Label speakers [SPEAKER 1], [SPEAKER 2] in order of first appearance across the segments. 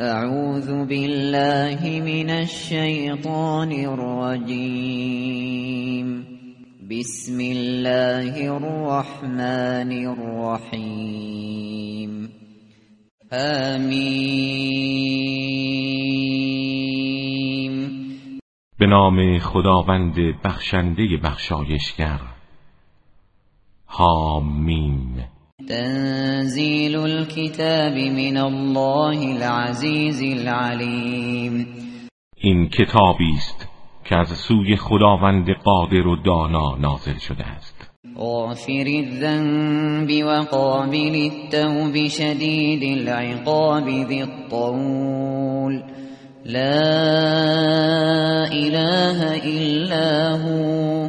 [SPEAKER 1] اعوذ بالله من الشیطان الرجیم بسم الله الرحمن الرحیم آمین
[SPEAKER 2] به نام خداوند بخشنده بخشایشگر آمین
[SPEAKER 1] تنزيل الكتاب من الله العزيز العليم
[SPEAKER 2] این کتابی است که از سوی خداوند قادر و دانا نازل شده است
[SPEAKER 1] غافر الذنب قابل التوب شدید العقاب ذي الطول لا إله إلا هو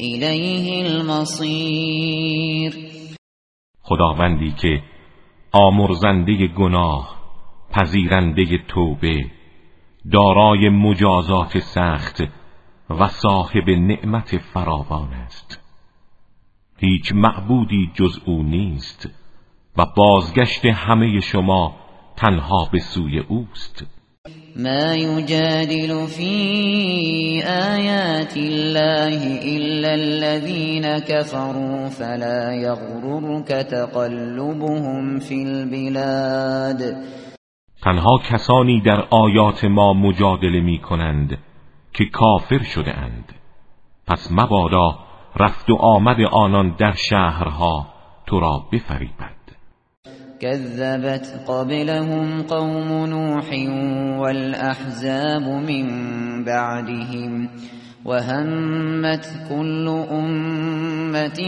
[SPEAKER 1] إليه المصير
[SPEAKER 2] خداوندی که آمرزنده گناه پذیرنده توبه دارای مجازات سخت و صاحب نعمت فراوان است هیچ معبودی جز او نیست و بازگشت همه شما تنها به سوی اوست
[SPEAKER 1] ما يجادل في آيات الله الا الذين كفروا فلا يغررك تقلبهم في البلاد
[SPEAKER 2] تنها کسانی در آیات ما مجادله می کنند که کافر شده اند پس مبادا رفت و آمد آنان در شهرها تو را بفریبد
[SPEAKER 1] كذبت قبلهم قوم نوح والأحزاب من بعدهم وهمت كل أمة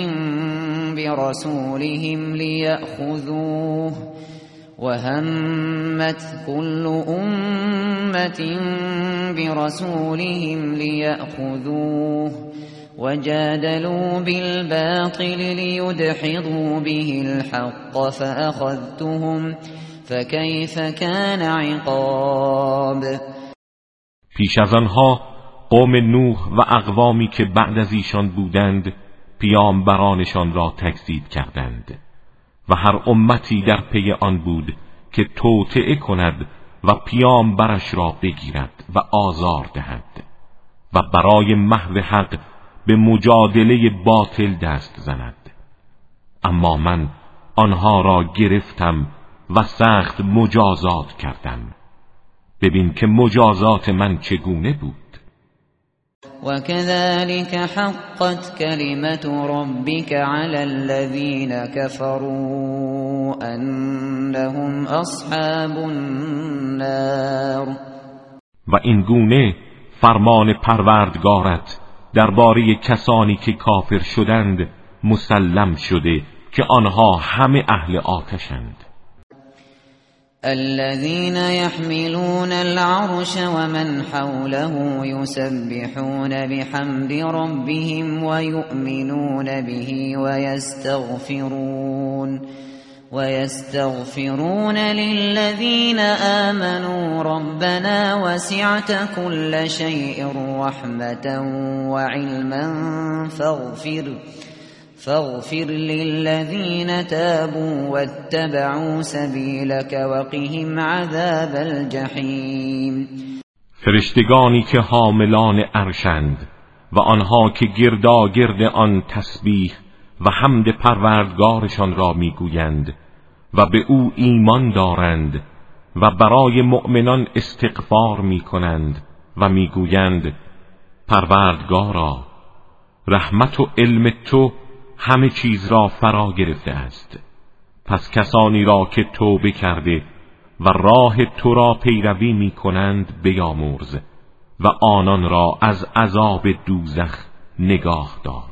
[SPEAKER 1] برسولهم ليأخذوه وهمت كل أمة برسولهم ليأخذوه وجادلوا بالباطل ليدحضوا به الحق فأخذتهم فكيف كان عقاب
[SPEAKER 2] پیش از آنها قوم نوح و اقوامی که بعد از ایشان بودند برانشان را تکذیب کردند و هر امتی در پی آن بود که توطعه کند و پیامبرش را بگیرد و آزار دهد و برای محو حق به مجادله باطل دست زند اما من آنها را گرفتم و سخت مجازات کردم ببین که مجازات من چگونه بود
[SPEAKER 1] كذلك حقت كلمة ربك على الذين كفروا انهم اصحاب النار
[SPEAKER 2] و این گونه فرمان پروردگارت درباره کسانی که کافر شدند مسلم شده که آنها همه اهل آتشند
[SPEAKER 1] الذين يحملون العرش ومن حوله يسبحون بحمد ربهم ويؤمنون به ويستغفرون ويستغفرون للذين آمنوا ربنا وسعت كل شيء رحمة وعلما فاغفر فاغفر للذين تابوا واتبعوا سبيلك وقهم عذاب الجحیم
[SPEAKER 2] فرشتگانی که حاملان ارشند و آنها که گردا گرد آن تسبیح و حمد پروردگارشان را میگویند و به او ایمان دارند و برای مؤمنان استقفار می کنند و میگویند پروردگارا رحمت و علم تو همه چیز را فرا گرفته است پس کسانی را که توبه کرده و راه تو را پیروی می کنند بیامرز و آنان را از عذاب دوزخ نگاه دار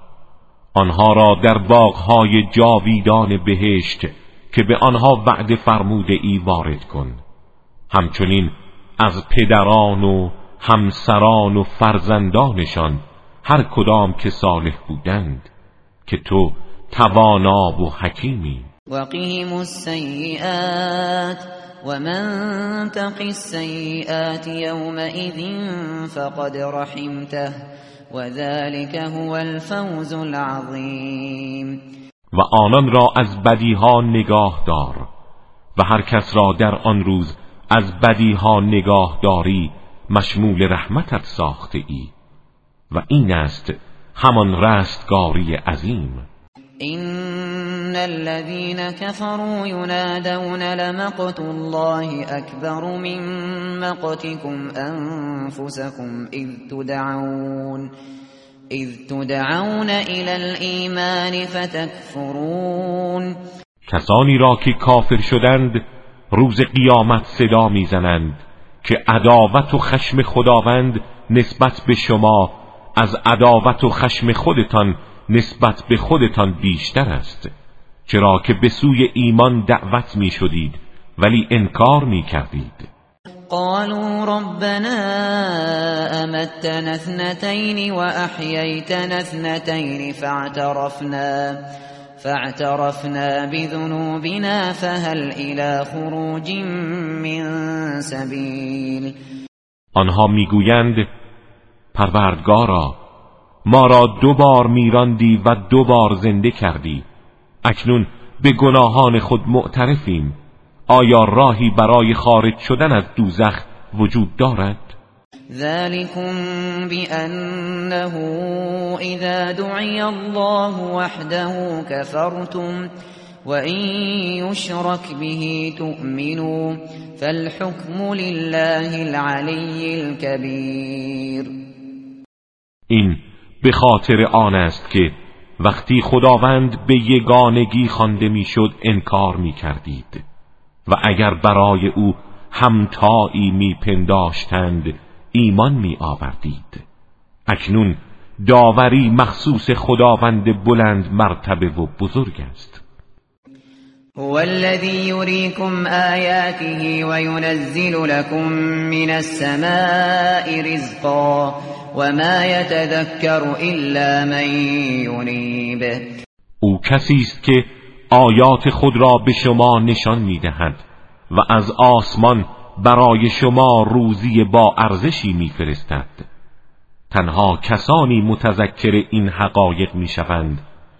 [SPEAKER 2] آنها را در باغهای جاویدان بهشت که به آنها وعده فرموده ای وارد کن همچنین از پدران و همسران و فرزندانشان هر کدام که صالح بودند که تو توانا و حکیمی
[SPEAKER 1] وقیم السیئات ومن تقی السیئات یومئذ فقد رحمته وذلك هو الفوز العظیم
[SPEAKER 2] و آنان را از بدیها نگاه دار و هر کس را در آن روز از بدیها نگاه داری مشمول رحمتت ساخته ای و این است همان رستگاری عظیم
[SPEAKER 1] ان الذين كفروا ينادون لمقت الله اكبر من مقتكم انفسكم اذ تدعون اذ تدعون الى الايمان فتكفرون
[SPEAKER 2] کسانی را که کافر شدند روز قیامت صدا میزنند که عداوت و خشم خداوند نسبت به شما از عداوت و خشم خودتان نسبت به خودتان بیشتر است چرا که به سوی ایمان دعوت می شدید ولی انکار می کردید قالوا
[SPEAKER 1] ربنا امتنا اثنتين واحييتنا اثنتين فاعترفنا فاعترفنا بذنوبنا فهل الى خروج من سبیل
[SPEAKER 2] آنها میگویند پروردگارا ما را دو بار میراندی و دو بار زنده کردی اکنون به گناهان خود معترفیم آیا راهی برای خارج شدن از دوزخ وجود دارد؟
[SPEAKER 1] ذلكم بأنه اذا دعی الله وحده كفرتم وإن يشرك به تؤمنوا فالحكم لله العلي الكبير
[SPEAKER 2] این به خاطر آن است که وقتی خداوند به یگانگی خوانده میشد انکار می کردید و اگر برای او همتایی می پنداشتند ایمان می آوردید اکنون داوری مخصوص خداوند بلند مرتبه و بزرگ است
[SPEAKER 1] هو الذي يريكم آياته وينزل لكم من السماء رزقا ما یتذکر الا من ینیب
[SPEAKER 2] او کسی است که آیات خود را به شما نشان میدهد و از آسمان برای شما روزی با ارزشی میفرستد تنها کسانی متذکر این حقایق میشوند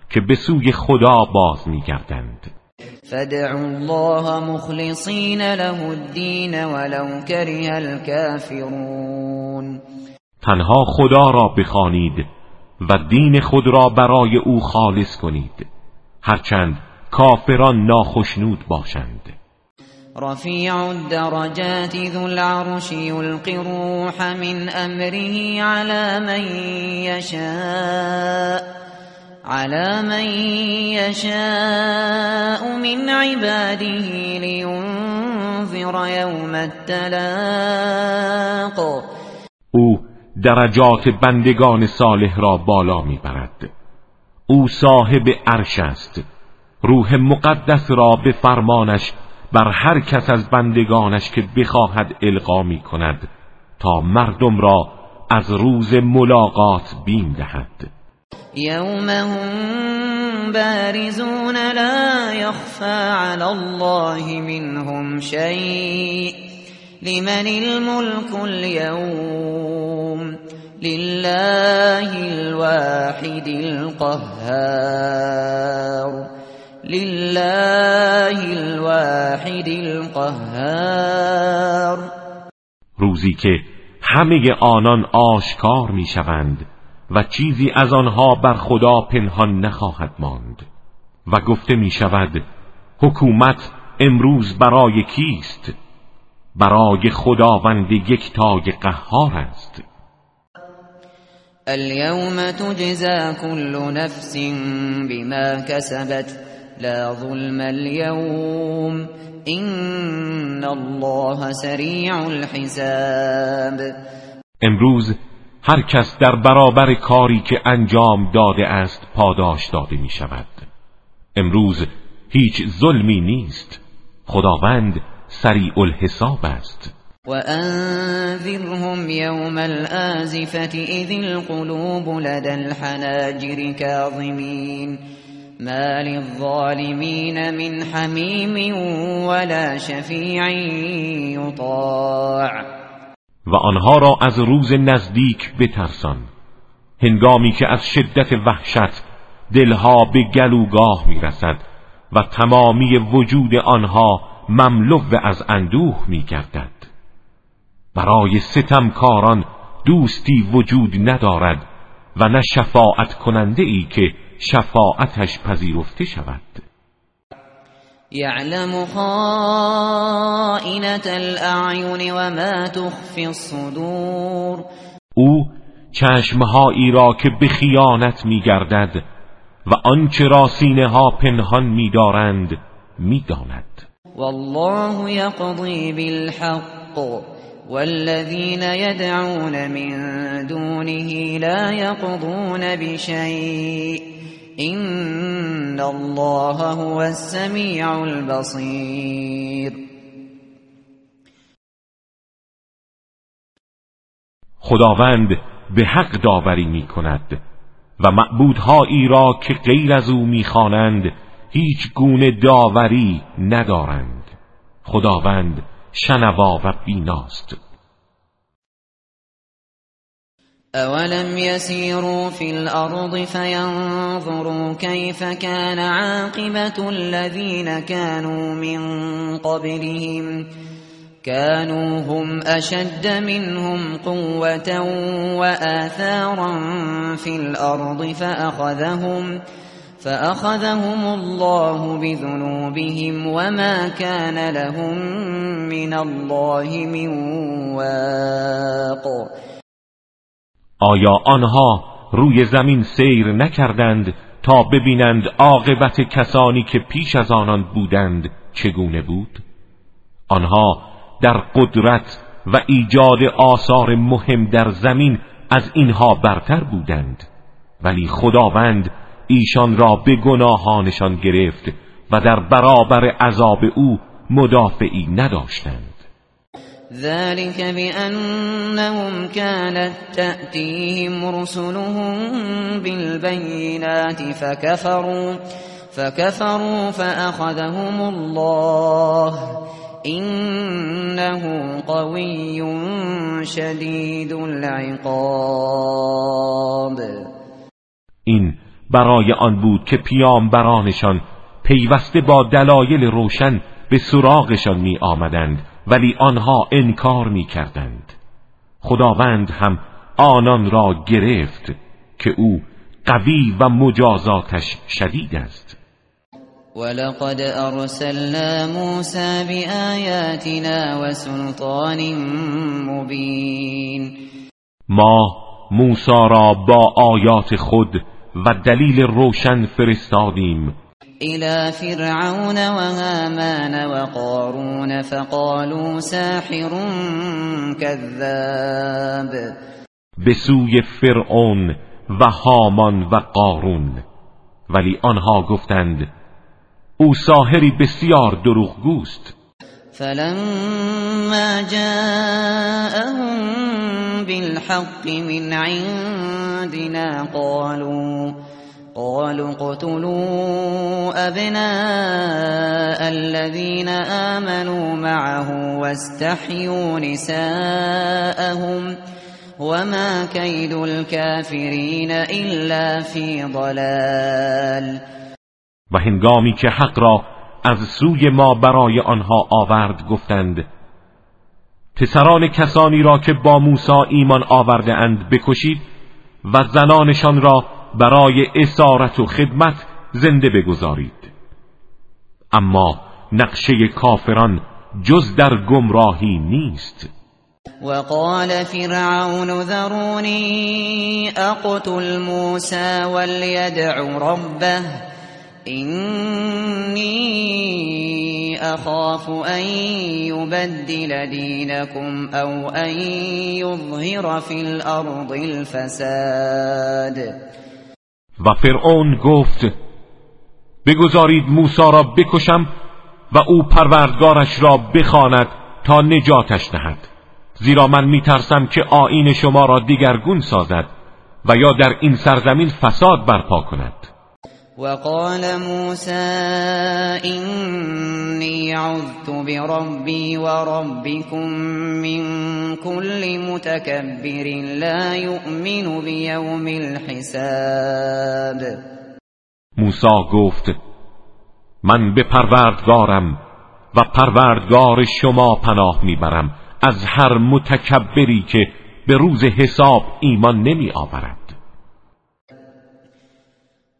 [SPEAKER 2] که به سوی خدا باز میگردند
[SPEAKER 1] فدعوا الله مخلصین له الدین ولو کره الكافرون
[SPEAKER 2] تنها خدا را بخوانید و دین خود را برای او خالص کنید هرچند کافران ناخشنود باشند
[SPEAKER 1] رفیع الدرجات ذو العرش یلقی روح من امره على من یشاء على من یشاء من عباده
[SPEAKER 2] لینذر یوم
[SPEAKER 1] التلاق
[SPEAKER 2] درجات بندگان صالح را بالا میبرد او صاحب عرش است روح مقدس را به فرمانش بر هر کس از بندگانش که بخواهد القا می کند تا مردم را از روز ملاقات بیم دهد
[SPEAKER 1] یوم هم بارزون لا یخفا علی الله منهم شيء لمن الملك اليوم لله الواحد القهار لله الواحد القهار
[SPEAKER 2] روزی که همه آنان آشکار میشوند و چیزی از آنها بر خدا پنهان نخواهد ماند و گفته می شود حکومت امروز برای کیست برای خداوند یکتای قهار است
[SPEAKER 1] اليوم تجزى كل نفس بما كسبت لا ظلم اليوم ان الله سريع الحساب
[SPEAKER 2] امروز هر کس در برابر کاری که انجام داده است پاداش داده می شود امروز هیچ ظلمی نیست خداوند سریع الحساب است
[SPEAKER 1] و انذرهم یوم الازفت اذ القلوب لدى الحناجر کاظمین ما للظالمین من حمیم ولا شفیع یطاع
[SPEAKER 2] و آنها را از روز نزدیک بترسان هنگامی که از شدت وحشت دلها به گلوگاه میرسد و تمامی وجود آنها مملو از اندوه می گردد برای کاران دوستی وجود ندارد و نه شفاعت کننده ای که شفاعتش پذیرفته شود
[SPEAKER 1] یعلم خائنت الاعین و ما تخفی الصدور
[SPEAKER 2] او چشمهایی را که به خیانت میگردد و آنچه را سینه ها پنهان میدارند میداند
[SPEAKER 1] والله يقضي بالحق والذين يدعون من دونه لا يقضون بشيء ان الله هو السميع البصير
[SPEAKER 2] خداوند به حق داوری میکند و معبودهایی را که غیر از او میخوانند هیچ گونه داوری ندارند خداوند شنوا و بیناست
[SPEAKER 1] اولم يسيروا في الأرض فينظروا كيف كان عاقبة الذين كانوا من قبلهم كانوا هم أشد منهم قوة وآثارا في الأرض فأخذهم فأخذهم فأخذهم الله بذنوبهم وما كان لهم من الله من واق
[SPEAKER 2] آیا آنها روی زمین سیر نکردند تا ببینند عاقبت کسانی که پیش از آنان بودند چگونه بود آنها در قدرت و ایجاد آثار مهم در زمین از اینها برتر بودند ولی خداوند ایشان را به گناهانشان گرفت و در برابر عذاب او مدافعی نداشتند
[SPEAKER 1] ذلك بأنهم كانت تأتيهم رسلهم بالبينات فكفروا فكفروا فأخذهم الله إنه قوي شديد العقاب
[SPEAKER 2] برای آن بود که پیامبرانشان پیوسته با دلایل روشن به سراغشان می آمدند ولی آنها انکار می کردند خداوند هم آنان را گرفت که او قوی و مجازاتش شدید است
[SPEAKER 1] ولقد ارسلنا موسى بآياتنا و مبین
[SPEAKER 2] ما موسى را با آیات خود و دلیل روشن فرستادیم
[SPEAKER 1] الى فرعون و هامان و قارون فقالوا ساحر کذاب
[SPEAKER 2] به سوی فرعون و هامان و قارون ولی آنها گفتند او ساحری بسیار دروغگوست
[SPEAKER 1] فلما جاءهم بالحق من عندنا قالوا قالوا اقتلوا أبناء الذين آمنوا معه واستحيوا نساءهم وما كيد الكافرين إلا في ضلال
[SPEAKER 2] و هنگامی که حق را از سوی ما برای آنها آورد گفتند پسران کسانی را که با موسی ایمان آورده اند بکشید و زنانشان را برای اسارت و خدمت زنده بگذارید اما نقشه کافران جز در گمراهی نیست
[SPEAKER 1] وقال فرعون ذروني اقتل موسى وليدع ربه اینی اخاف ان يبدل دینکم او ان يظهر فی الارض الفساد
[SPEAKER 2] و فرعون گفت بگذارید موسی را بکشم و او پروردگارش را بخواند تا نجاتش دهد زیرا من میترسم که آین شما را دیگرگون سازد و یا در این سرزمین فساد برپا کند
[SPEAKER 1] وقال موسى إني عذت بربي وربكم من كل متكبر لا يؤمن بیوم الحساب
[SPEAKER 2] موسی گفت من به پروردگارم و پروردگار شما پناه میبرم از هر متکبری که به روز حساب ایمان نمی آورد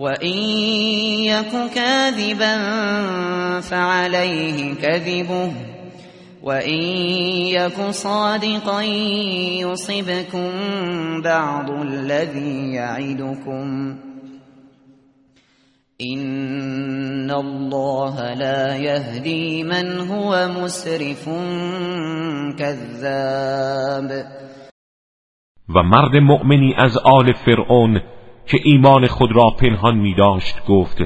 [SPEAKER 1] وإن يك كاذبا فعليه كذبه وإن يك صادقا يصبكم بعض الذي يعدكم إن الله لا يهدي من هو مسرف كذاب
[SPEAKER 2] و مرد مؤمنی از آل فرعون که ایمان خود را پنهان می داشت گفت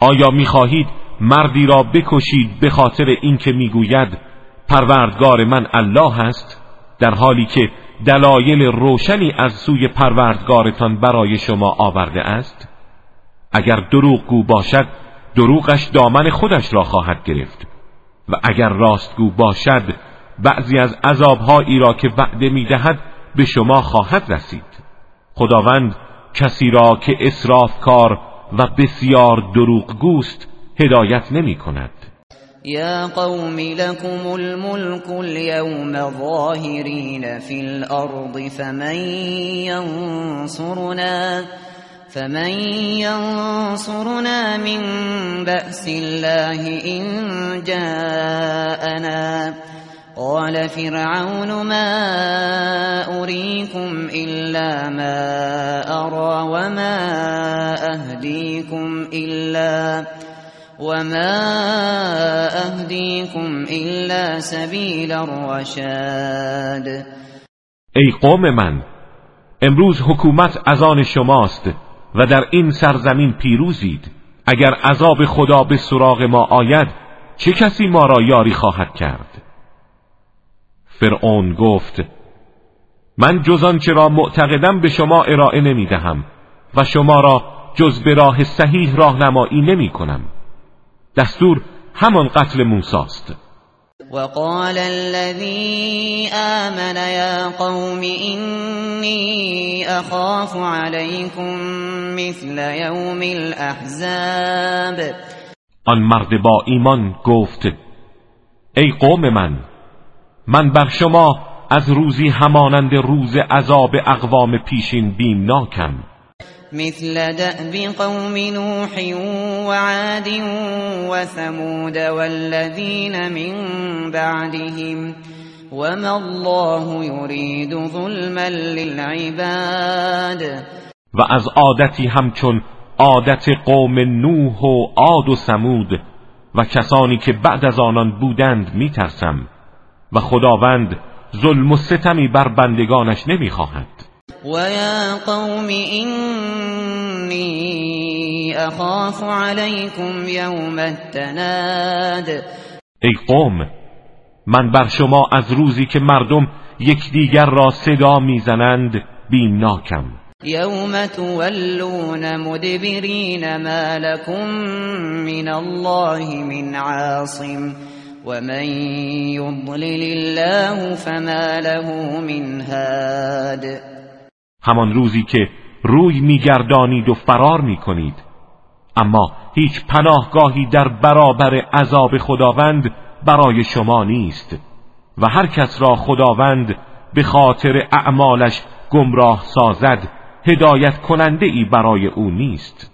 [SPEAKER 2] آیا می خواهید مردی را بکشید به خاطر اینکه میگوید پروردگار من الله است در حالی که دلایل روشنی از سوی پروردگارتان برای شما آورده است اگر دروغگو باشد دروغش دامن خودش را خواهد گرفت و اگر راستگو باشد بعضی از عذابهایی را که وعده میدهد به شما خواهد رسید خداوند کسی را که کار و بسیار دروغگوست هدایت نمی کند
[SPEAKER 1] یا قوم لكم الملك اليوم ظاهرین في الارض فمن ينصرنا فمن ينصرنا من بأس الله إن جاءنا قال فرعون ما اريكم الا ما ارى وما اهديكم الا وما اهديكم الا سبیل الرشاد
[SPEAKER 2] ای قوم من امروز حکومت از آن شماست و در این سرزمین پیروزید اگر عذاب خدا به سراغ ما آید چه کسی ما را یاری خواهد کرد فرعون گفت من جز آنچه را معتقدم به شما ارائه نمی دهم و شما را جز به راه صحیح راهنمایی نمی کنم دستور همان قتل موسی است
[SPEAKER 1] وقال الذي آمن يا قوم إني اخاف عليكم مثل يوم الاحزاب
[SPEAKER 2] آن مرد با ایمان گفت ای قوم من من بر شما از روزی همانند روز عذاب اقوام پیشین بیمناکم
[SPEAKER 1] مثل دأب قوم نوح وعاد وثمود والذین من بعدهم وما الله يريد ظلما للعباد
[SPEAKER 2] و از عادتی همچون عادت قوم نوح و عاد و ثمود و کسانی که بعد از آنان بودند میترسم و خداوند ظلم و ستمی بر بندگانش نمیخواهد
[SPEAKER 1] و یا قوم اینی اخاف علیکم یوم التناد
[SPEAKER 2] ای قوم من بر شما از روزی که مردم یکدیگر را صدا میزنند بیمناکم
[SPEAKER 1] یوم تولون مدبرین ما لكم من الله من عاصم ومن یضلل الله فما له من هاد
[SPEAKER 2] همان روزی که روی میگردانید و فرار میکنید اما هیچ پناهگاهی در برابر عذاب خداوند برای شما نیست و هر کس را خداوند به خاطر اعمالش گمراه سازد هدایت کننده ای برای او نیست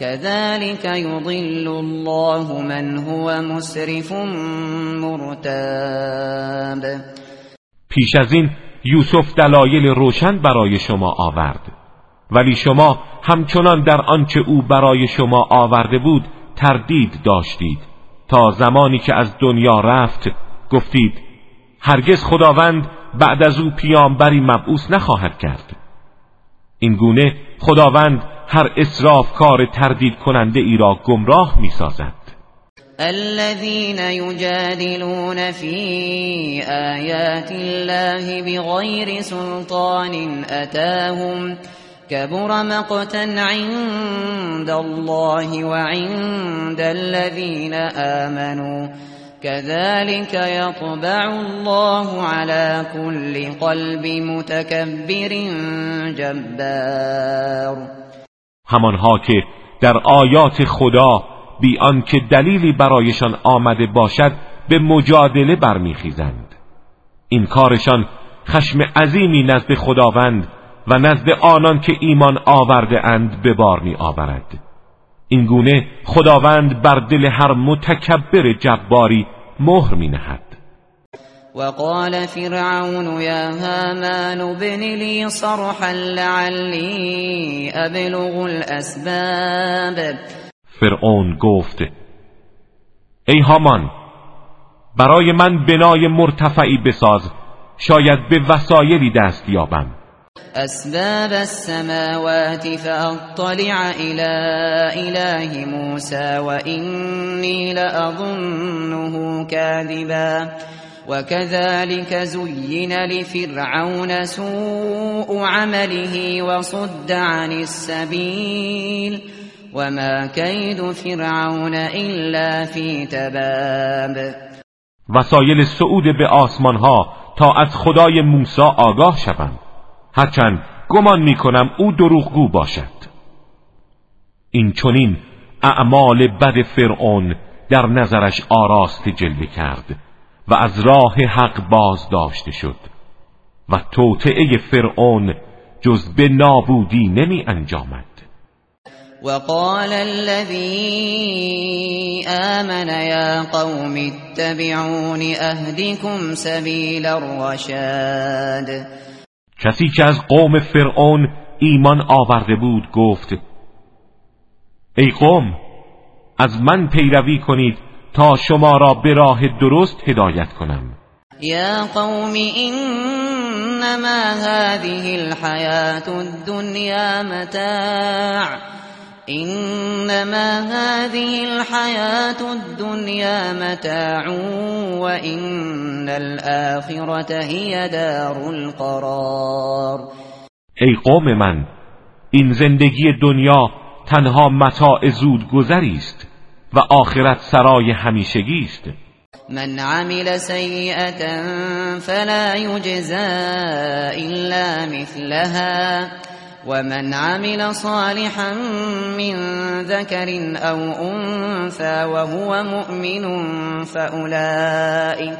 [SPEAKER 1] كذلك يضل الله من هو مسرف مرتاب
[SPEAKER 2] پیش از این یوسف دلایل روشن برای شما آورد ولی شما همچنان در آنچه او برای شما آورده بود تردید داشتید تا زمانی که از دنیا رفت گفتید هرگز خداوند بعد از او پیامبری مبعوث نخواهد کرد این گونه خداوند هر اسرافکار کار تردید کننده ای را گمراه می سازد
[SPEAKER 1] الذين يجادلون في آيات الله بغير سلطان أتاهم كبر مقتا عند الله وعند الذين آمنوا كذلك يطبع الله على كل قلب متكبر جبار
[SPEAKER 2] همانها که در آیات خدا بی آنکه دلیلی برایشان آمده باشد به مجادله برمیخیزند این کارشان خشم عظیمی نزد خداوند و نزد آنان که ایمان آورده اند به بار می آورد این گونه خداوند بر دل هر متکبر جباری مهر می نهد
[SPEAKER 1] وقال فرعون يا هامان ابن لي صرحا لعلی ابلغ الاسباب
[SPEAKER 2] فرعون گفت ای هامان برای من بنای مرتفعی بساز شاید به وسایلی دست یابم
[SPEAKER 1] اسباب السماوات فاطلع الى اله موسى وانی لاظنه كاذبا وكذلك زين لفرعون سوء عمله وصد عن السبيل وما كيد فرعون إلا في تباب
[SPEAKER 2] وسایل صعود به آسمان ها تا از خدای موسا آگاه شوند هرچند گمان می کنم او دروغگو باشد این چونین اعمال بد فرعون در نظرش آراست جلوه کرد و از راه حق باز داشته شد و توطعه فرعون جز به نابودی نمی انجامد
[SPEAKER 1] وقال الذي آمن يا قوم اتبعون اهدكم سبيل الرشاد
[SPEAKER 2] کسی که از قوم فرعون ایمان آورده بود گفت ای قوم از من پیروی کنید تا شما را به راه درست هدایت کنم
[SPEAKER 1] یا قوم انما هذه الحیات الدنیا متاع انما هذه الحیات الدنیا متاع وان الاخره هی دار القرار
[SPEAKER 2] ای قوم من این زندگی دنیا تنها متاع زود گذری است و آخرت سرای همیشگی است
[SPEAKER 1] من عمل سیئتا فلا یجزا الا مثلها ومن عمل صالحا من ذكر او انثى وهو مؤمن فاولئك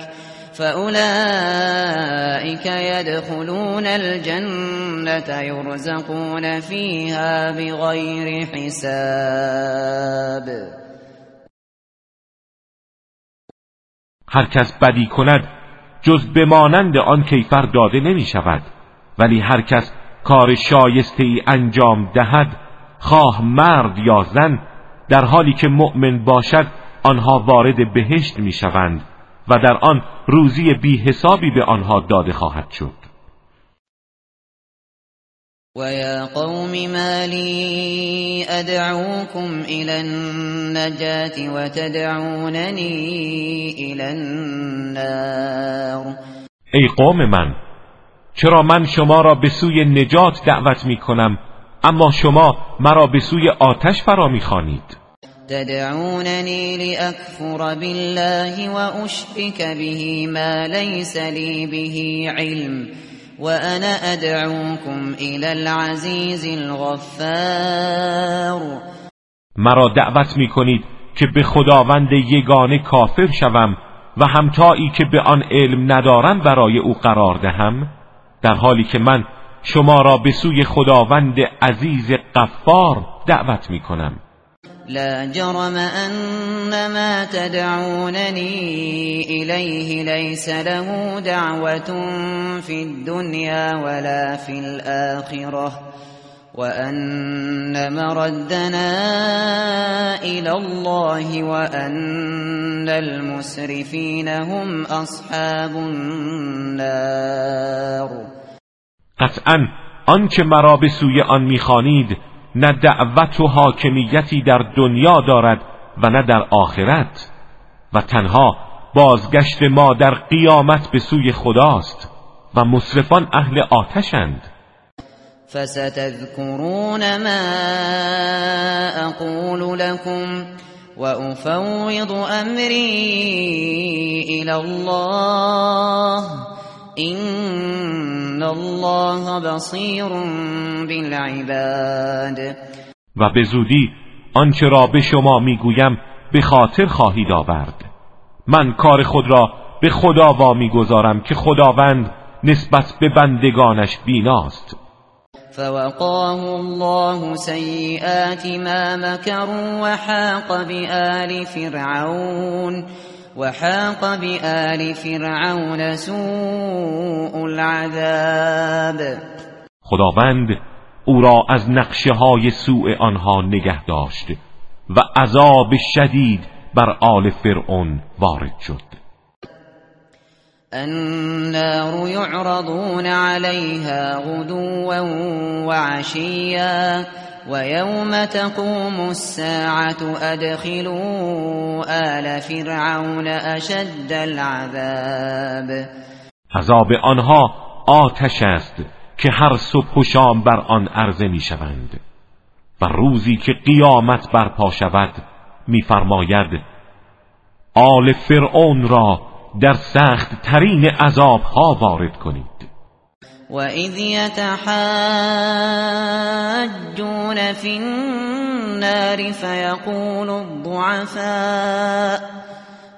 [SPEAKER 1] فأولئك يدخلون الجنة يرزقون فيها بغير حساب
[SPEAKER 2] هر کس بدی کند جز بمانند آن کیفر داده نمی شود ولی هر کس کار شایسته ای انجام دهد خواه مرد یا زن در حالی که مؤمن باشد آنها وارد بهشت می شوند و در آن روزی بی حسابی به آنها داده خواهد شد
[SPEAKER 1] ويا قوم ما لي ادعوكم الى النَّجَاةِ وتدعونني الى النار
[SPEAKER 2] ای قوم من چرا من شما را به سوی نجات دعوت می کنم اما شما مرا به سوی آتش فرا می خانید
[SPEAKER 1] تدعوننی لأكفر بالله وأشرك به ما ليس لي به علم انا ادعوكم الى العزیز الغفار
[SPEAKER 2] مرا دعوت می کنید که به خداوند یگانه کافر شوم و همتایی که به آن علم ندارم برای او قرار دهم در حالی که من شما را به سوی خداوند عزیز قفار دعوت می کنم
[SPEAKER 1] لا جرم أن ما تدعونني إليه ليس له دعوة في الدنيا ولا في الآخرة وأن مردنا إلى الله وأن المسرفين هم أصحاب النار
[SPEAKER 2] قطعا آنچه مرا به سوی آن میخوانید نه دعوت و حاکمیتی در دنیا دارد و نه در آخرت و تنها بازگشت ما در قیامت به سوی خداست و مصرفان اهل آتشند
[SPEAKER 1] فستذکرون ما اقول لكم افوض امری الى الله این الله بالعباد
[SPEAKER 2] و به زودی آنچه را به شما میگویم به خاطر خواهید آورد من کار خود را به خدا وا میگذارم که خداوند نسبت به بندگانش بیناست
[SPEAKER 1] فوقاه الله سیئات ما مکروا وحاق بآل وحاق بآل فرعون سوء العذاب
[SPEAKER 2] خداوند او را از نقشه های سوء آنها نگه داشت و عذاب شدید بر آل فرعون وارد شد
[SPEAKER 1] النار يعرضون عليها غدوا وعشيا ويوم تقوم الساعت أدخلوا آل فرعون اشد العذاب
[SPEAKER 2] عذاب آنها آتش است که هر صبح و شام بر آن عرضه می شوند و روزی که قیامت برپا شود میفرماید آل فرعون را در سخت ترین عذاب ها وارد کنید
[SPEAKER 1] وإذ يتحاجون في النار فيقول الضعفاء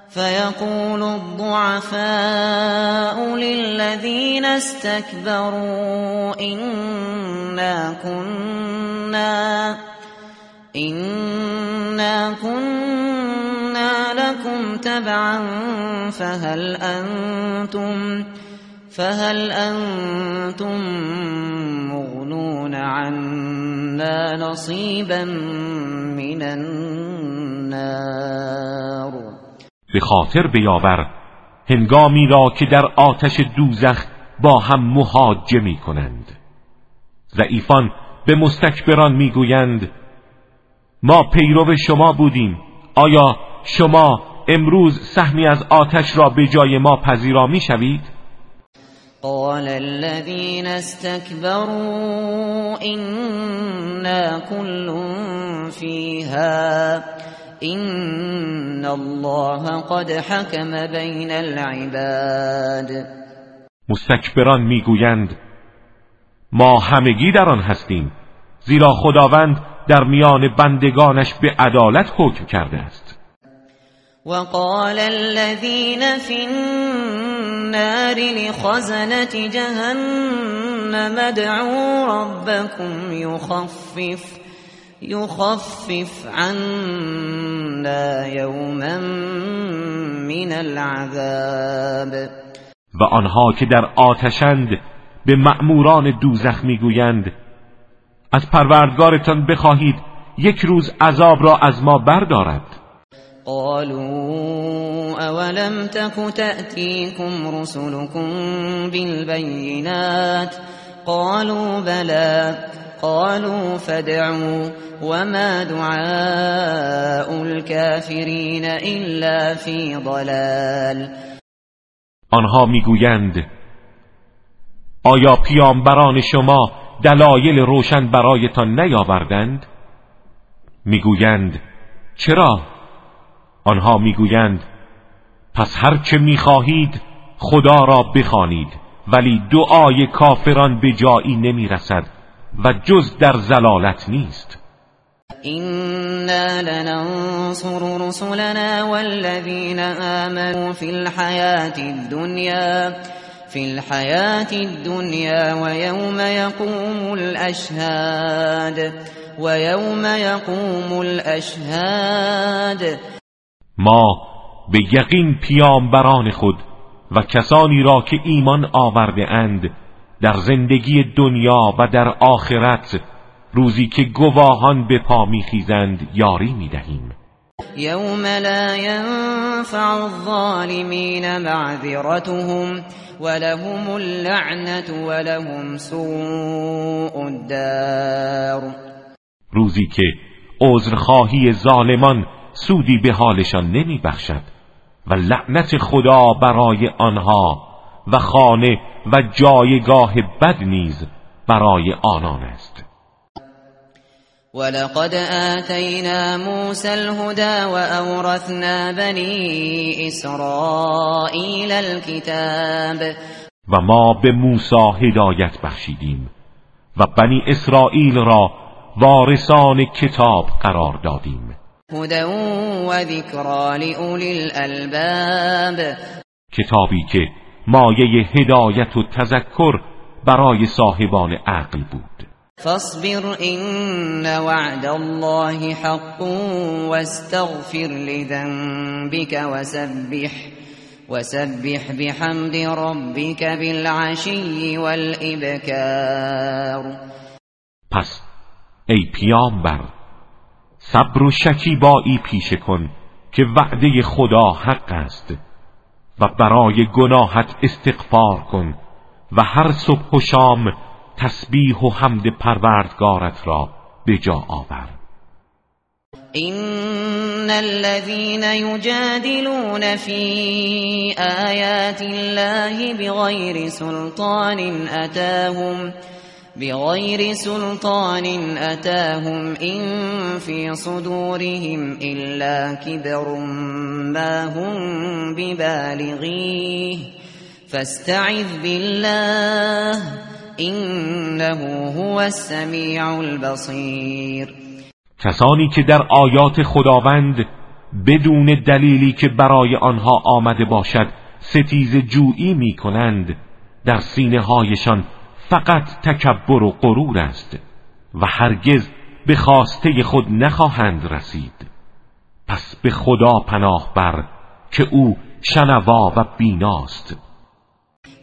[SPEAKER 1] فيقول الضعفاء للذين استكبروا إنا كنا إنا كنا لكم تبعا فهل أنتم ۖ فهل انتم مغنون عنا نصیبا من النار
[SPEAKER 2] به خاطر بیاور هنگامی را که در آتش دوزخ با هم محاجه می کنند ضعیفان به مستکبران میگویند ما پیرو شما بودیم آیا شما امروز سهمی از آتش را به جای ما پذیرا شوید
[SPEAKER 1] قال الذين استكبروا إنا كل فيها إن الله قد حكم بين العباد
[SPEAKER 2] مستكبران میگویند ما همگی در آن هستیم زیرا خداوند در میان بندگانش به عدالت حکم کرده است
[SPEAKER 1] وقال الذين في النار لخزنة جهنم ادعوا ربكم يخفف يخفف عنا يوما من العذاب
[SPEAKER 2] و آنها که در آتشند به مأموران دوزخ میگویند از پروردگارتان بخواهید یک روز عذاب را از ما بردارد
[SPEAKER 1] قالوا اولم تك تاتيكم رسلكم بالبينات قالوا بلى قالوا فدعوا وما دعاء الكافرين الا في ضلال
[SPEAKER 2] آنها میگویند آیا پیامبران شما دلایل روشن برایتان نیاوردند میگویند چرا آنها میگویند پس هر چه میخواهید خدا را بخوانید ولی دعای کافران به جایی نمیرسد و جز در زلالت نیست
[SPEAKER 1] إنا لننصر رسلنا والذين آمنوا في الحياة الدنيا في الحياة الدنيا ويوم يقوم الأشهاد ويوم يقوم الأشهاد
[SPEAKER 2] ما به یقین پیامبران خود و کسانی را که ایمان آورده اند در زندگی دنیا و در آخرت روزی که گواهان به پا میخیزند یاری میدهیم
[SPEAKER 1] یوم لا ینفع الظالمین معذرتهم ولهم اللعنت ولهم سوء الدار
[SPEAKER 2] روزی که عذرخواهی ظالمان سودی به حالشان نمی بخشد و لعنت خدا برای آنها و خانه و جایگاه بد نیز برای آنان است
[SPEAKER 1] ولقد آتینا موسى الهدى بنی اسرائیل الكتاب
[SPEAKER 2] و ما به موسی هدایت بخشیدیم و بنی اسرائیل را وارثان کتاب قرار دادیم
[SPEAKER 1] هدن و ذکرال لأولی الالباب
[SPEAKER 2] کتابی که مایه هدایت و تذکر برای صاحبان عقل بود
[SPEAKER 1] فاصبر این وعد الله حق و استغفر لذنبك وسبح وسبح بحمد ربك بالعشی والابکار
[SPEAKER 2] پس ای پیامبر صبر و شکیبایی پیشه کن که وعده خدا حق است و برای گناهت استقفار کن و هر صبح و شام تسبیح و حمد پروردگارت را به جا آور
[SPEAKER 1] ان الذين يجادلون في آیات الله بغير سلطان اتاهم بغير سلطان اتاهم این في صدورهم الا كبر ما هم ببالغيه فاستعذ بالله انه هو السميع البصير
[SPEAKER 2] کسانی که در آیات خداوند بدون دلیلی که برای آنها آمده باشد ستیز جویی می کنند در سینه هایشان فقط تکبر و غرور است و هرگز به خواسته خود نخواهند رسید پس به خدا پناه بر که او شنوا و بیناست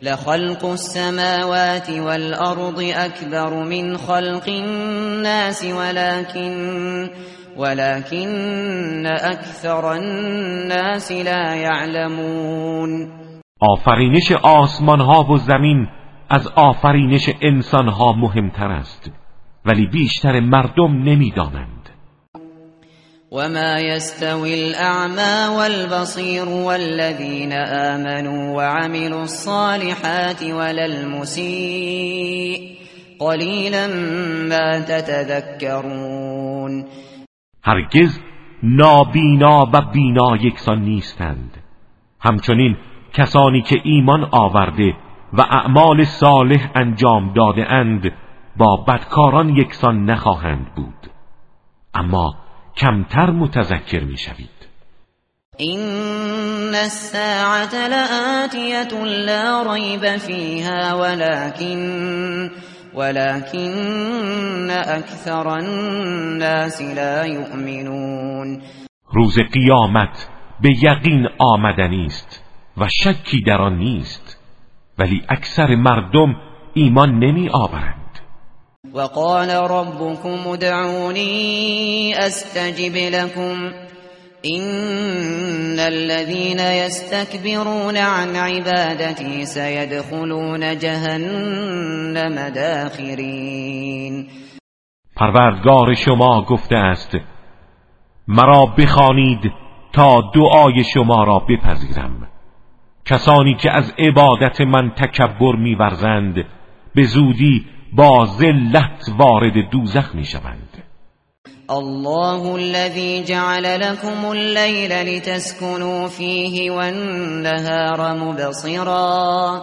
[SPEAKER 1] لخلق السماوات والارض اکبر من خلق الناس ولكن ولكن اكثر الناس لا يعلمون
[SPEAKER 2] آفرینش آسمان ها و زمین از آفرینش انسانها مهمتر است ولی بیشتر مردم نمیدانند
[SPEAKER 1] وما یستوی الاعمى والبصیر والذین آمنوا وعملوا الصالحات ولا المسيء قليلا ما تتذكرون
[SPEAKER 2] هرگز نابینا و بینا یکسان نیستند همچنین کسانی که ایمان آورده و اعمال صالح انجام داده اند با بدکاران یکسان نخواهند بود اما کمتر متذکر می شوید
[SPEAKER 1] این الساعت لآتیت لا ریب فیها ولكن ولكن اكثر الناس لا یؤمنون
[SPEAKER 2] روز قیامت به یقین آمدنی است و شکی در آن نیست ولی اکثر مردم ایمان نمی آورند
[SPEAKER 1] قال ربكم ادعوني استجب لكم ان الذين يستكبرون عن عبادتي سيدخلون جهنم مداخرين.
[SPEAKER 2] پروردگار شما گفته است مرا بخوانید تا دعای شما را بپذیرم کسانی که از عبادت من تکبر میورزند به زودی با ذلت وارد دوزخ میشوند
[SPEAKER 1] الله الذي جعل لكم الليل لتسكنوا فيه والنهار مبصرا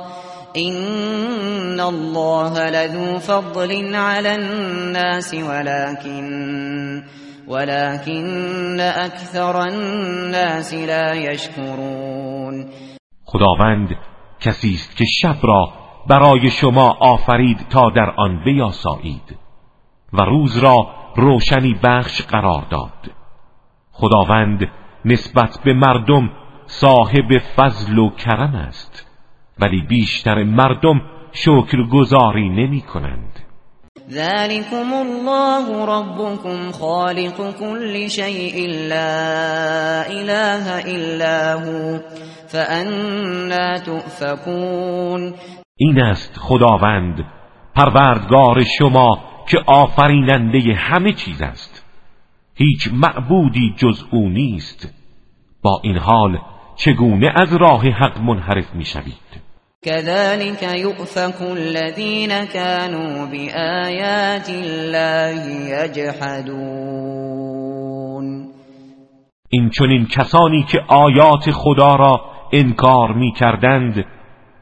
[SPEAKER 1] إن الله لذو فضل على الناس ولكن ولكن اكثر الناس لا يشكرون
[SPEAKER 2] خداوند کسی است که شب را برای شما آفرید تا در آن بیاسایید و روز را روشنی بخش قرار داد خداوند نسبت به مردم صاحب فضل و کرم است ولی بیشتر مردم شکرگزاری نمی کنند
[SPEAKER 1] ذلكم الله ربكم خالق كل شيء لا اله الا هو فانا تؤفكون
[SPEAKER 2] این است خداوند پروردگار شما که آفریننده همه چیز است هیچ معبودی جز او نیست با این حال چگونه از راه حق منحرف می شوید
[SPEAKER 1] كذلك يؤفك الذين كانوا بآيات الله يجحدون
[SPEAKER 2] این چنین کسانی که آیات خدا را انکار می کردند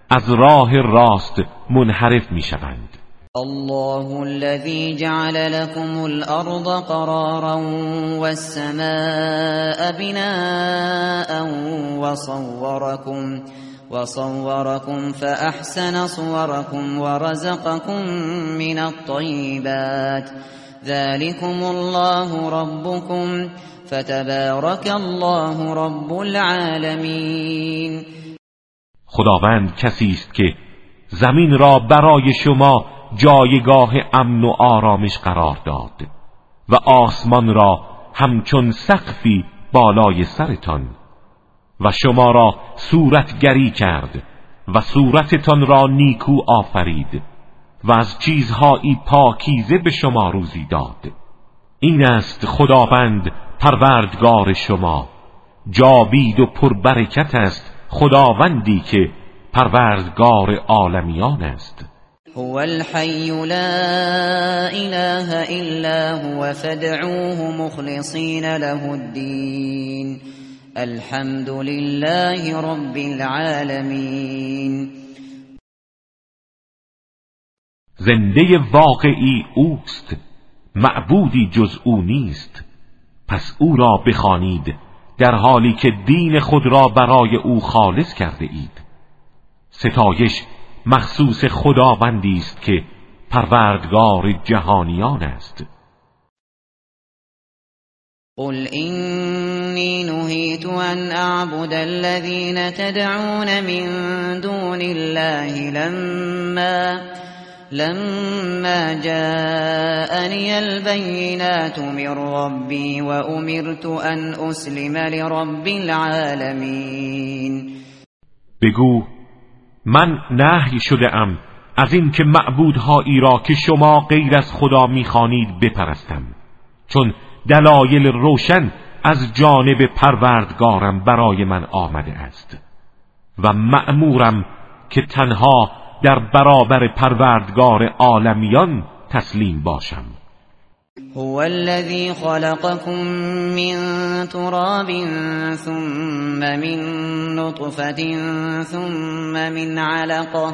[SPEAKER 2] از راه راست منحرف می شوند
[SPEAKER 1] الله الذي جعل لكم الأرض قرارا والسماء بناء وصوركم وصوركم فأحسن صوركم ورزقكم من الطيبات ذلكم الله ربكم فتبارك الله رب العالمین
[SPEAKER 2] خداوند کسی است که زمین را برای شما جایگاه امن و آرامش قرار داد و آسمان را همچون سقفی بالای سرتان و شما را صورتگری کرد و صورتتان را نیکو آفرید و از چیزهایی پاکیزه به شما روزی داد این است خداوند پروردگار شما جابید و پربرکت است خداوندی که پروردگار عالمیان است
[SPEAKER 1] هو لا اله الا هو فدعوه مخلصین له الحمد لله رب العالمين
[SPEAKER 2] زنده واقعی اوست معبودی جز او نیست پس او را بخوانید در حالی که دین خود را برای او خالص کرده اید ستایش مخصوص خداوندی است که پروردگار جهانیان است
[SPEAKER 1] قل إني نهيت ان اعبد الذين تدعون من دون الله لما لما جاءني البينات من ربي وامرت ان اسلم لرب العالمين
[SPEAKER 2] بگو من نهی شده ام از اینکه معبودهایی را که شما غیر از خدا میخوانید بپرستم چون دلایل روشن از جانب پروردگارم برای من آمده است و مأمورم که تنها در برابر پروردگار عالمیان تسلیم باشم
[SPEAKER 1] هو الذي خلقكم من تراب ثم من نطفه ثم من علقه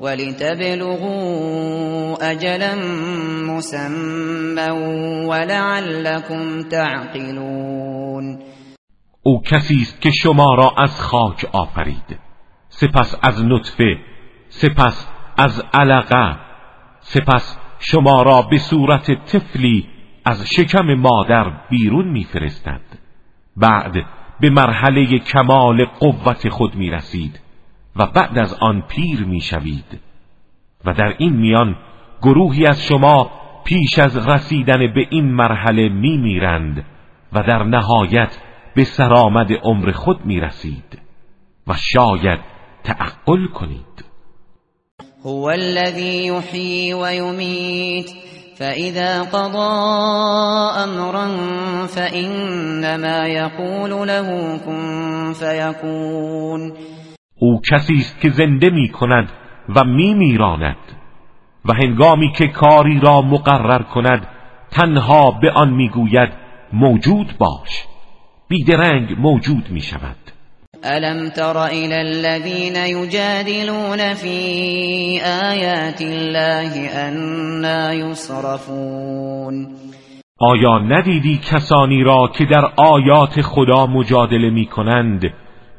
[SPEAKER 1] ولتبلغوا أَجَلًا مسمى ولعلكم تعقلون
[SPEAKER 2] او کسی است که شما را از خاک آفرید سپس از نطفه سپس از علقه سپس شما را به صورت طفلی از شکم مادر بیرون میفرستد بعد به مرحله کمال قوت خود میرسید. و بعد از آن پیر میشوید و در این میان گروهی از شما پیش از رسیدن به این مرحله میرند و در نهایت به سرآمد عمر خود میرسید و شاید تعقل کنید
[SPEAKER 1] هو الذي يحيي ويميت فإذا قضى امرا فإنما يقول له كن فيكون
[SPEAKER 2] او کسی است که زنده می کند و می میراند و هنگامی که کاری را مقرر کند تنها به آن میگوید موجود باش بیدرنگ موجود می شود
[SPEAKER 1] الم تر
[SPEAKER 2] آیا ندیدی کسانی را که در آیات خدا مجادله می کنند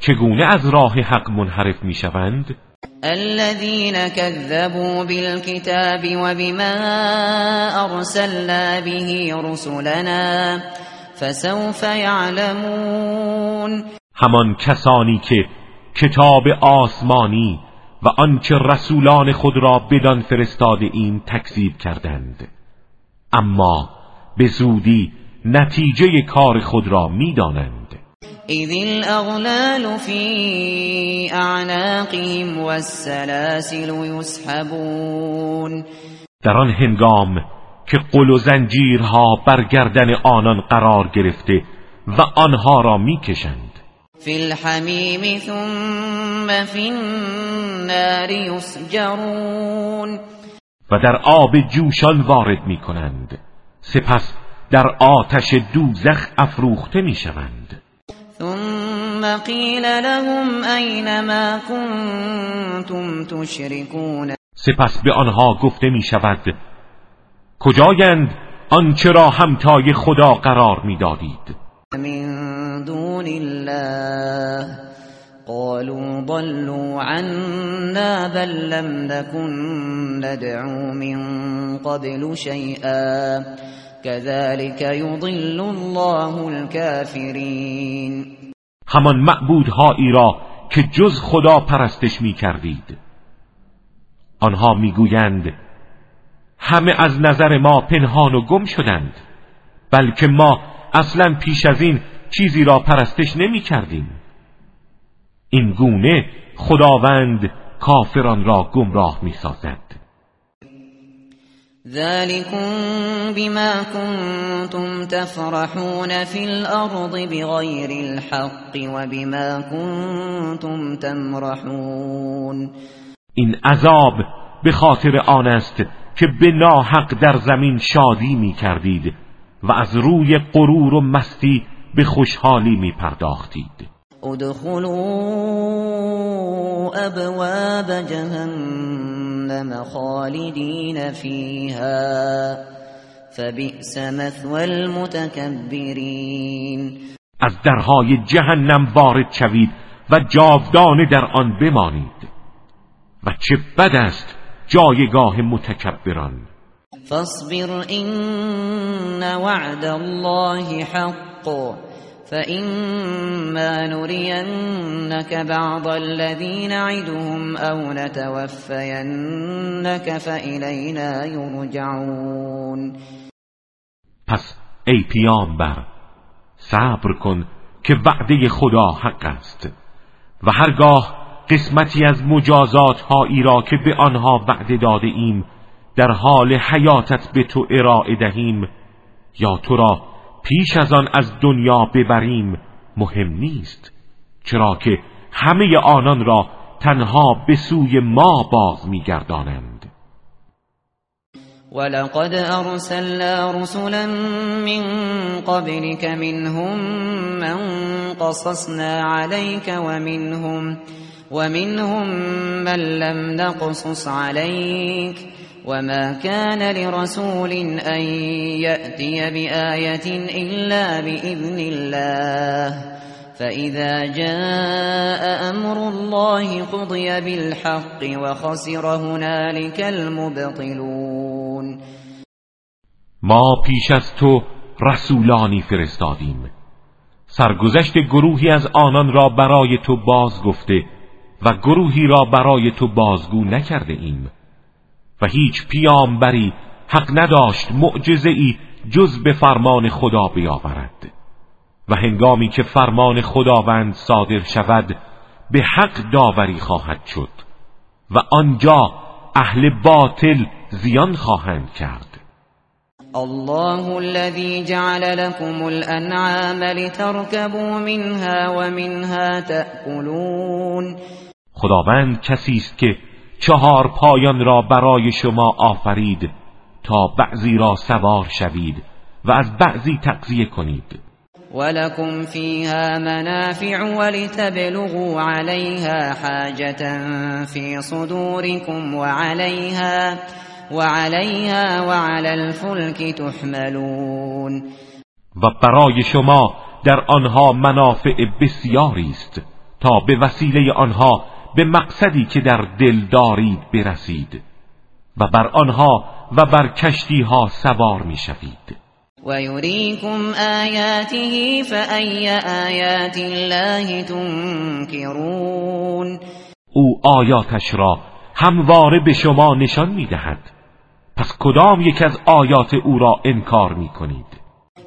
[SPEAKER 2] چگونه از راه حق منحرف می شوند
[SPEAKER 1] الذين كذبوا بالكتاب وبما ارسلنا به رسلنا فسوف يعلمون
[SPEAKER 2] همان کسانی که کتاب آسمانی و آنچه رسولان خود را بدان فرستاده این تکذیب کردند اما به زودی نتیجه کار خود را میدانند
[SPEAKER 1] إذ الاغلال في والسلاسل يسحبون
[SPEAKER 2] در آن هنگام که قل و زنجیرها بر گردن آنان قرار گرفته و آنها را میکشند
[SPEAKER 1] فی الحمیم ثم فی النار یسجرون
[SPEAKER 2] و در آب جوشان وارد می کنند سپس در آتش دوزخ افروخته می شوند
[SPEAKER 1] قیل لهم این ما کنتم تشركون
[SPEAKER 2] سپس به آنها گفته می شود کجایند آنچه را همتای خدا قرار می دادید
[SPEAKER 1] من دون الله قالوا ضلوا عنا بل لم نكن ندعو من قبل شيئا كذلك يضل الله الكافرين
[SPEAKER 2] همان معبودهایی را که جز خدا پرستش می کردید آنها میگویند همه از نظر ما پنهان و گم شدند بلکه ما اصلا پیش از این چیزی را پرستش نمی کردیم این گونه خداوند کافران را گمراه می سازد
[SPEAKER 1] ذلكم بما كنتم تفرحون في الأرض بغير الحق وبما كنتم تمرحون
[SPEAKER 2] این عذاب به خاطر آن است که به ناحق در زمین شادی می کردید و از روی غرور و مستی به خوشحالی می پرداختید
[SPEAKER 1] ادخلوا ابواب جهنم جهنم خالدين فيها فبئس مثوى المتكبرين
[SPEAKER 2] از درهای جهنم وارد شوید و جاودانه در آن بمانید و چه بد است جایگاه متکبران
[SPEAKER 1] فاصبر ان وعد الله حق فإما نرينك بعض الذي نعدهم أو نتوفينك فإلينا یرجعون
[SPEAKER 2] پس ای پیامبر صبر کن که وعده خدا حق است و هرگاه قسمتی از مجازات هایی را که به آنها وعده داده ایم در حال حیاتت به تو ارائه دهیم یا تو را پیش از آن از دنیا ببریم مهم نیست چرا که همه آنان را تنها به سوی ما باز میگردانند
[SPEAKER 1] ولقد ارسلنا رسلا من قبلك منهم من قصصنا عليك ومنهم ومنهم من لم نقصص عليك وما كان لرسول أن يأتي بآية إلا بإذن الله فإذا جاء أمر الله قضي بالحق وخسر هنالك المبطلون
[SPEAKER 2] ما پیش از تو رسولانی فرستادیم سرگذشت گروهی از آنان را برای تو باز گفته و گروهی را برای تو بازگو نکرده ایم و هیچ پیامبری حق نداشت معجزه ای جز به فرمان خدا بیاورد و هنگامی که فرمان خداوند صادر شود به حق داوری خواهد شد و آنجا اهل باطل زیان خواهند کرد
[SPEAKER 1] الله الذي جعل لكم الأنعام لتركبوا منها ومنها تأكلون
[SPEAKER 2] خداوند کسی است که چهار پایان را برای شما آفرید تا بعضی را سوار شوید و از بعضی تقضیه کنید
[SPEAKER 1] ولكم فیها منافع ولتبلغوا عليها حاجة في صدوركم وعليها وعليها وعلى الفلك تحملون
[SPEAKER 2] و برای شما در آنها منافع بسیاری است تا به وسیله آنها به مقصدی که در دل دارید برسید و بر آنها و بر کشتی ها سوار می شوید
[SPEAKER 1] و یریکم آیاته فأی آیات الله تنکرون
[SPEAKER 2] او آیاتش را همواره به شما نشان می دهد پس کدام یک از آیات او را انکار می کنید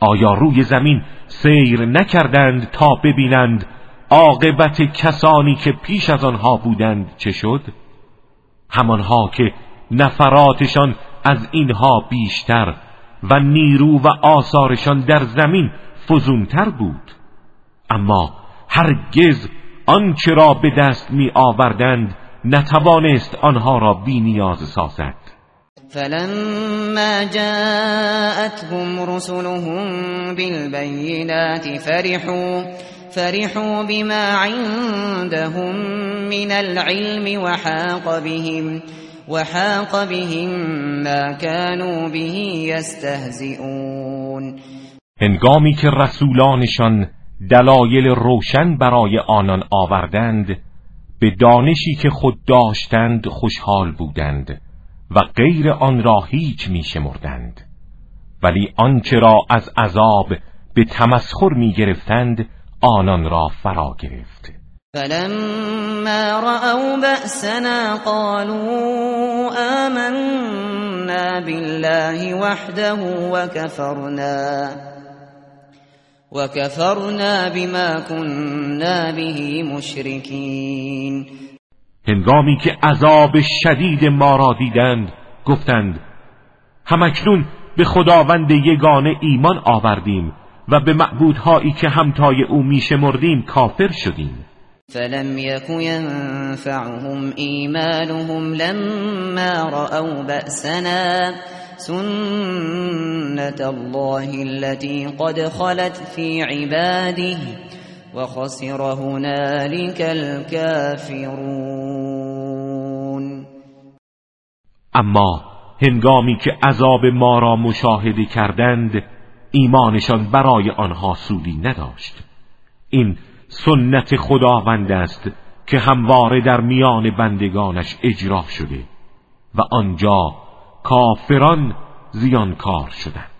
[SPEAKER 2] آیا روی زمین سیر نکردند تا ببینند عاقبت کسانی که پیش از آنها بودند چه شد همانها که نفراتشان از اینها بیشتر و نیرو و آثارشان در زمین فزونتر بود اما هرگز آنچه را به دست می آوردند نتوانست آنها را بی سازد
[SPEAKER 1] فلما جاءتهم رسلهم بالبينات فرحوا فرحوا بما عندهم من العلم وحاق بهم وحاق بهم ما كانوا به يستهزئون
[SPEAKER 2] هنگامی که رسولانشان دلایل روشن برای آنان آوردند به دانشی که خود داشتند خوشحال بودند و غیر آن را هیچ می ولی آنچه را از عذاب به تمسخر می گرفتند آنان را فرا گرفت
[SPEAKER 1] فلما رأوا بأسنا قالوا آمنا بالله وحده وكفرنا وكفرنا بما كنا به مشركين
[SPEAKER 2] هنگامی که عذاب شدید ما را دیدند گفتند همکنون به خداوند یگانه ایمان آوردیم و به معبودهایی که همتای او میشمردیم کافر شدیم
[SPEAKER 1] فلم یکو ینفعهم ایمانهم لما رأو بأسنا سنت الله التي قد خلت في عباده و خسر الكافرون
[SPEAKER 2] اما هنگامی که عذاب ما را مشاهده کردند ایمانشان برای آنها سودی نداشت این سنت خداوند است که همواره در میان بندگانش اجرا شده و آنجا کافران زیانکار شدند